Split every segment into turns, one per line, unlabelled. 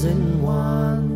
But you're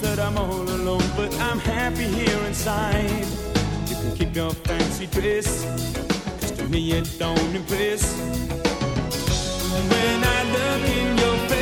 that I'm all alone, but I'm happy here inside. You can keep your fancy dress. Cause to me it don't impress. When I look in your face,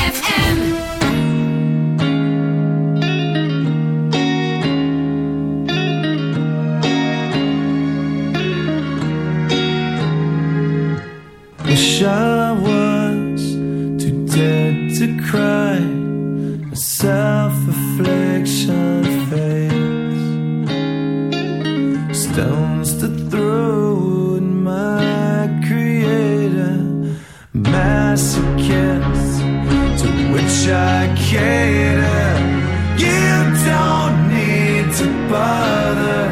to bother.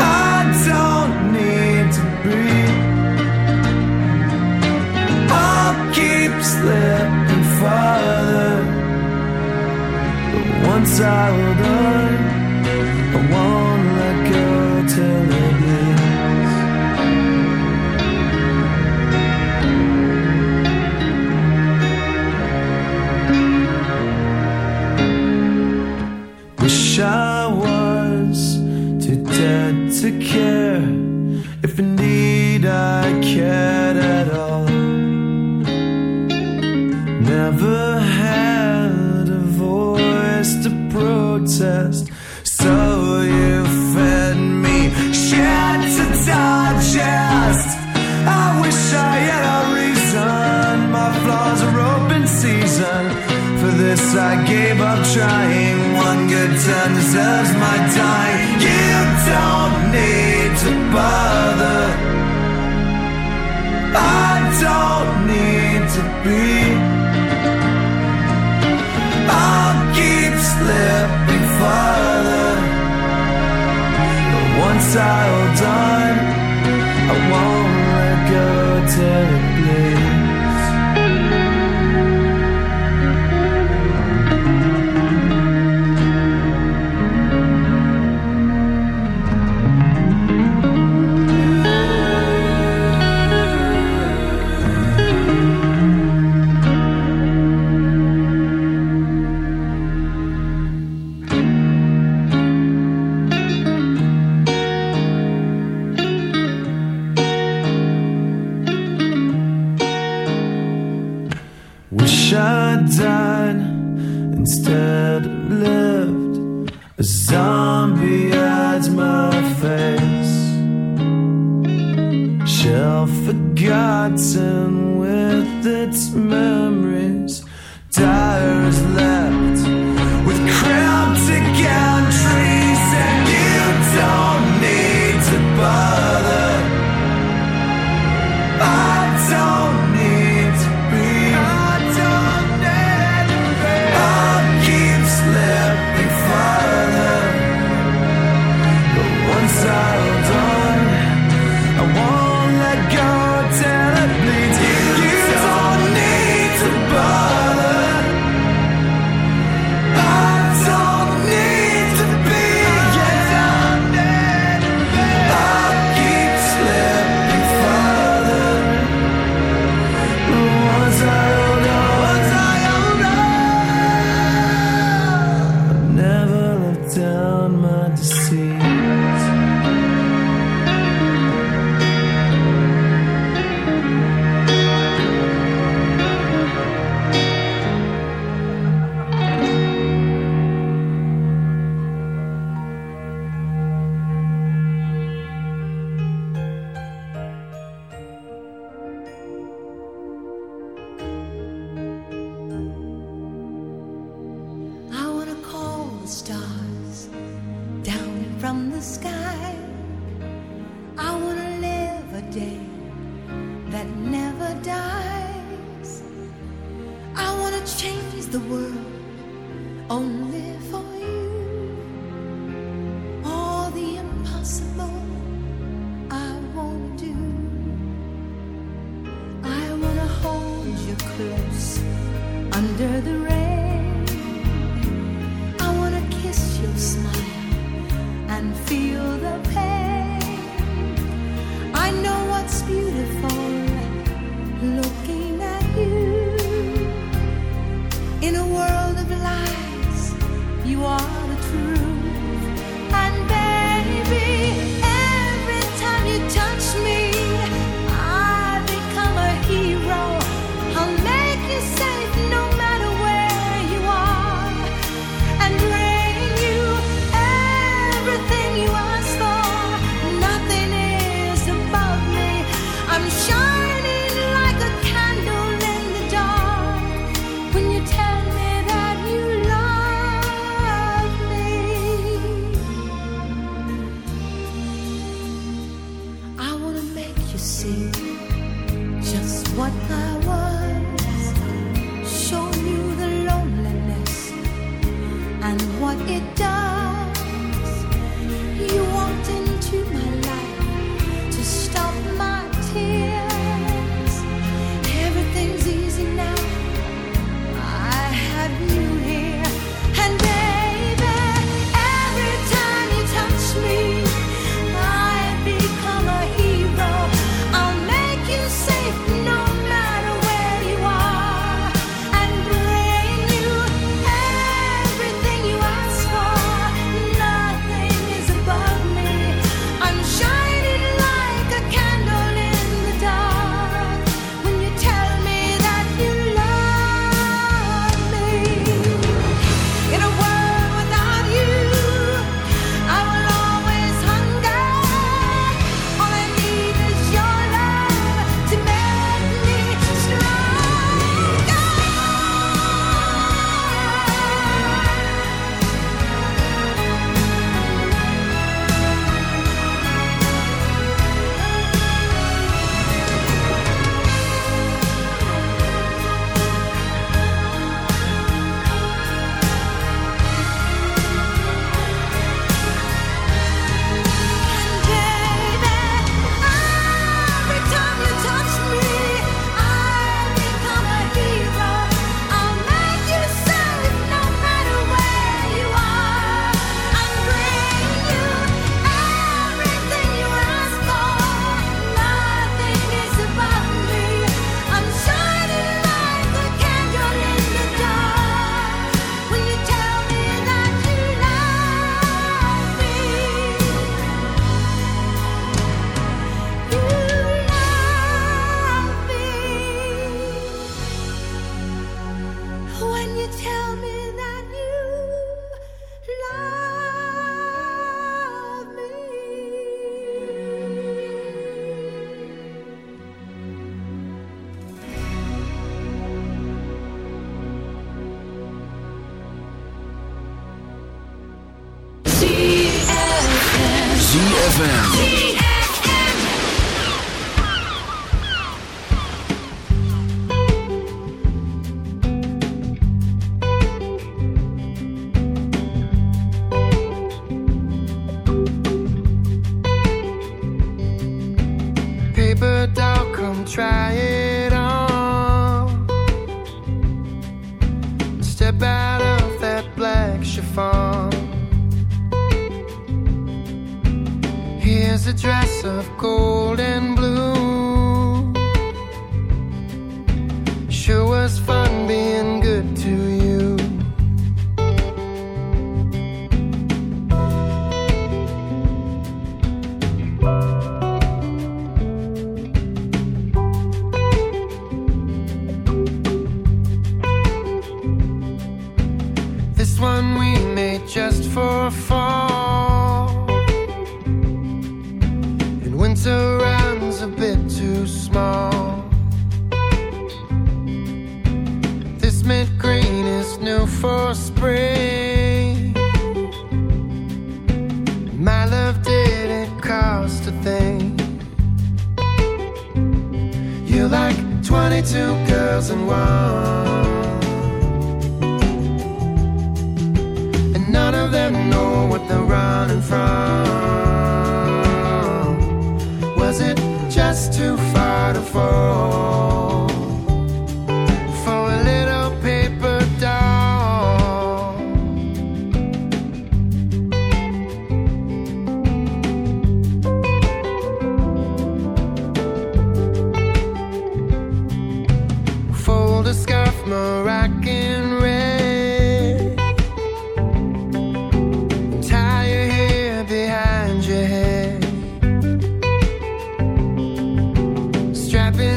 I don't need to breathe. I'll keep slipping farther. But once I return deserves my time. You don't need to bother. I don't need to be. I'll keep slipping further. But once I'm done, I won't let go till wish I'd died instead of lived. A zombie hides my face. Shell forgotten with its
memory.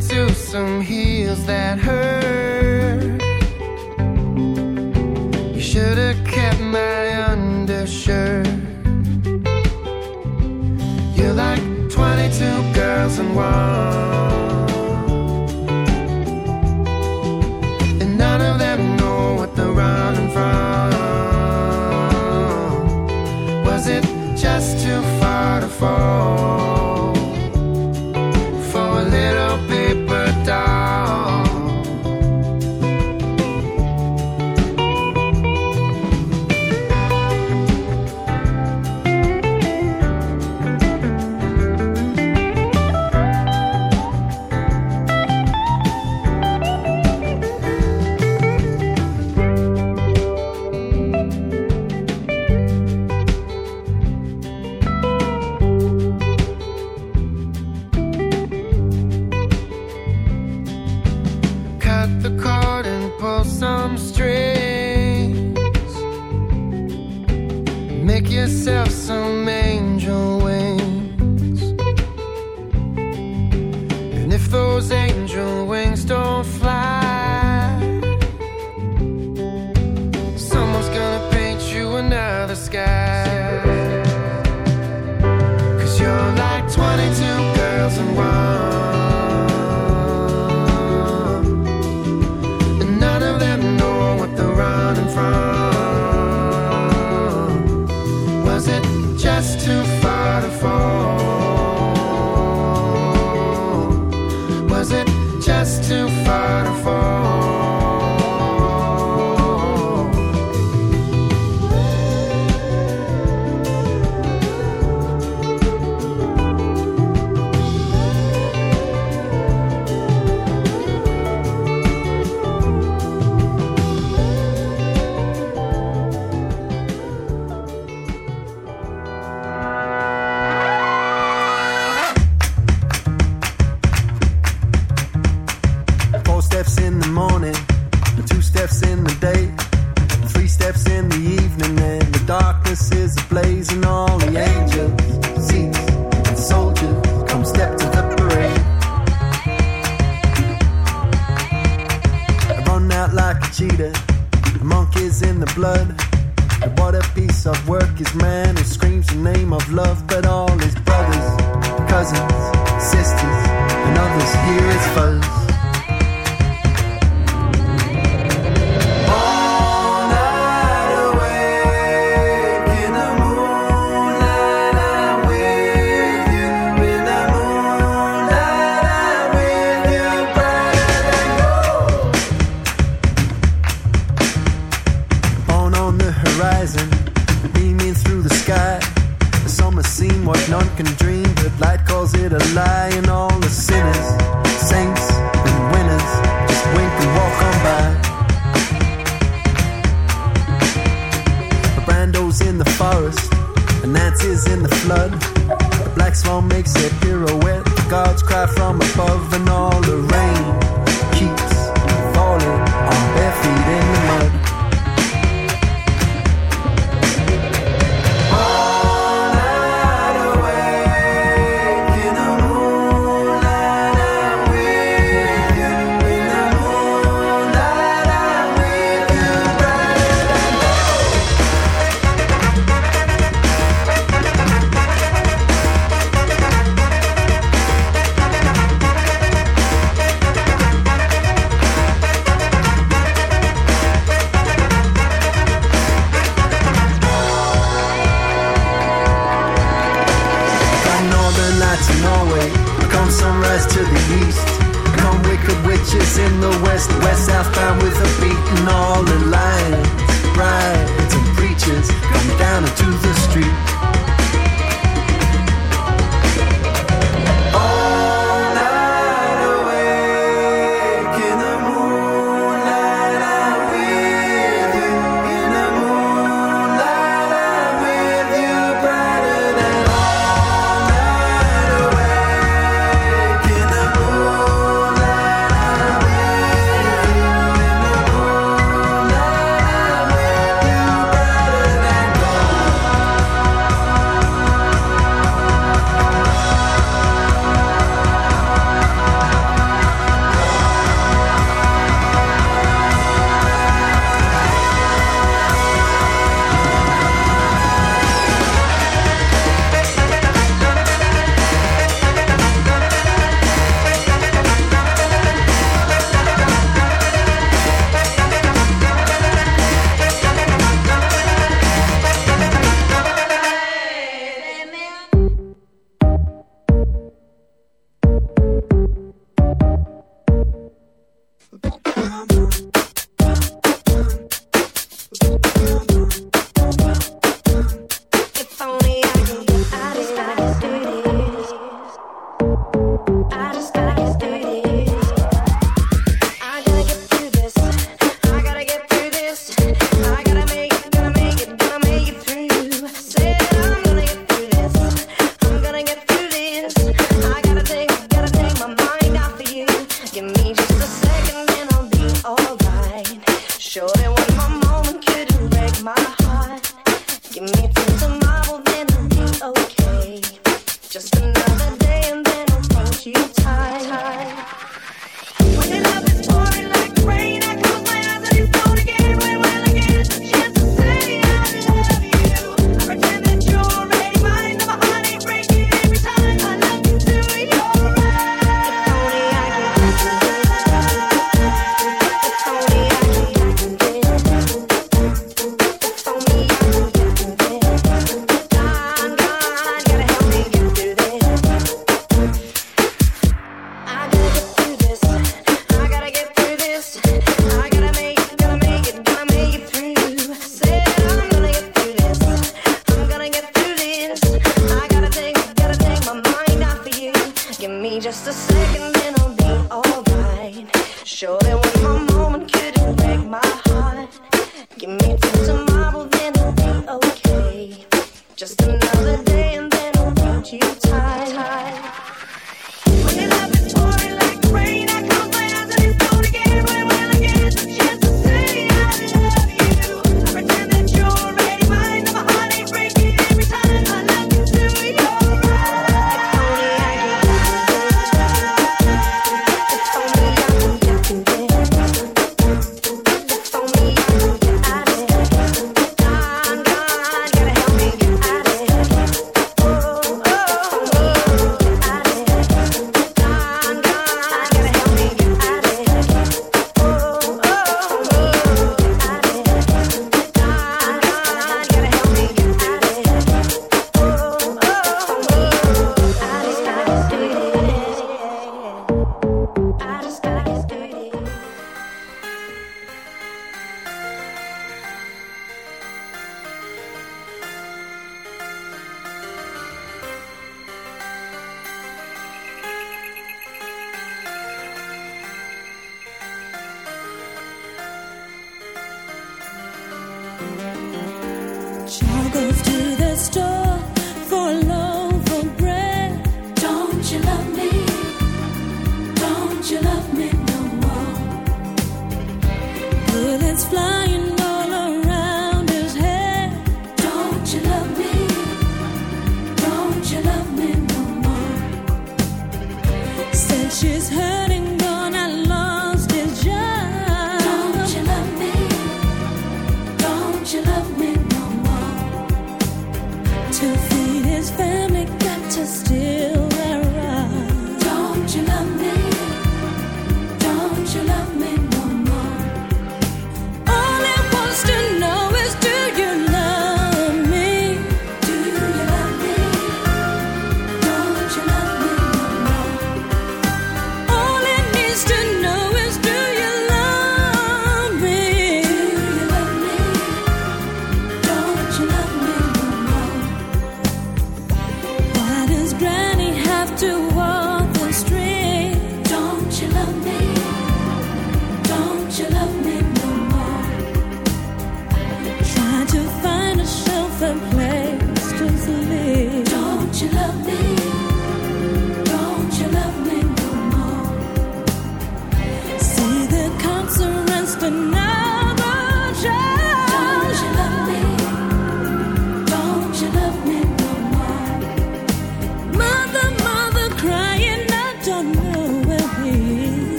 into
some heels that hurt. You should have kept my undershirt.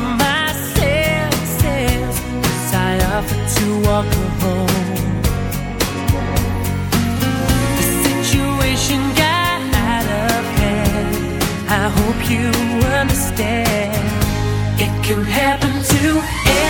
my
senses as I offered to walk her home. The situation got out of hand. I hope you understand. It can happen to anyone.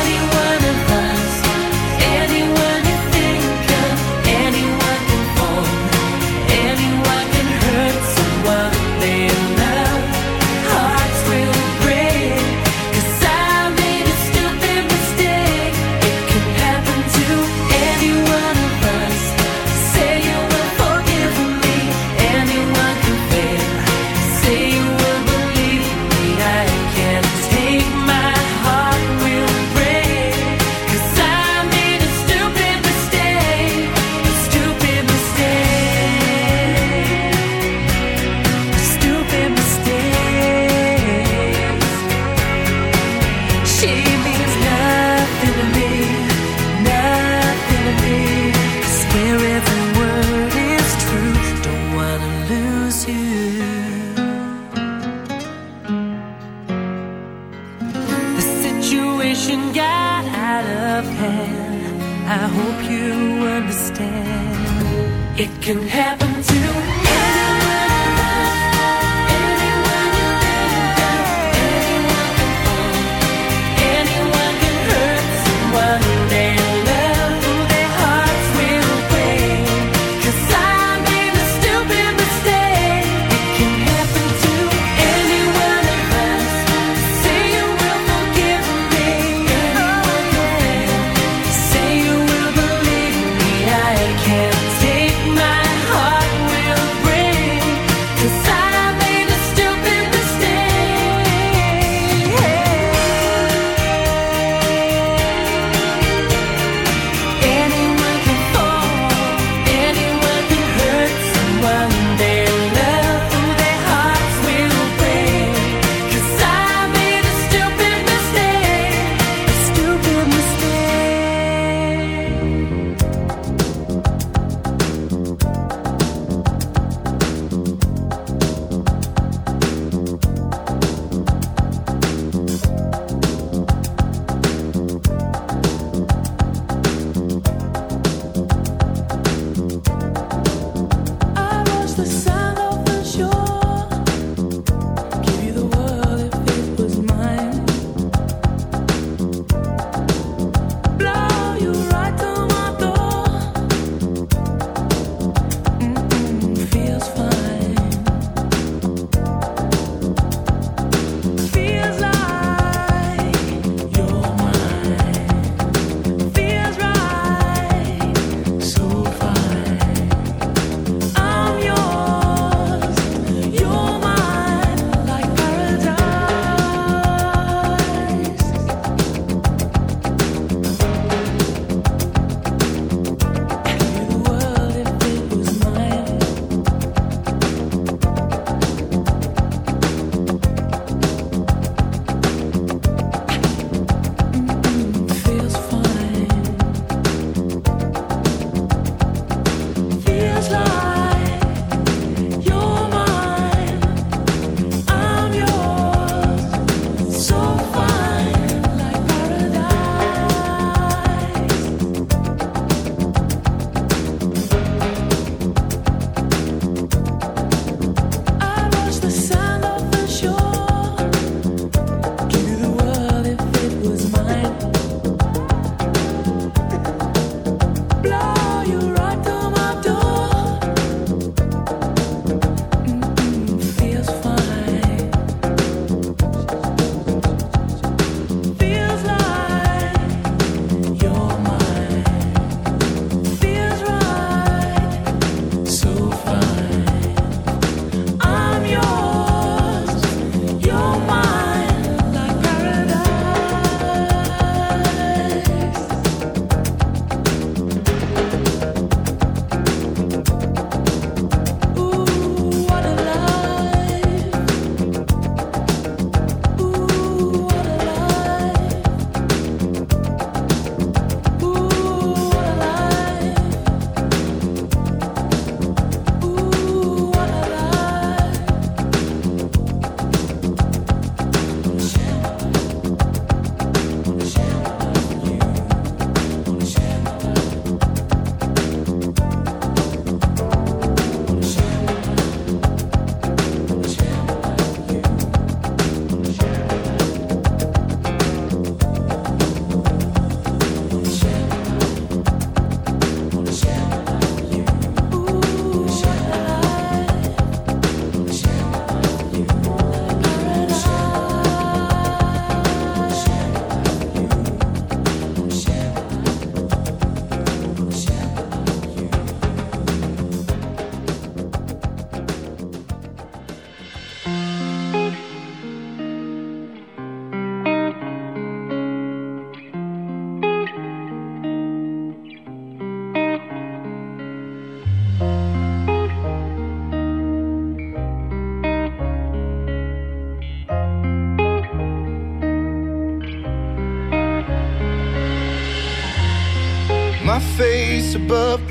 can
help.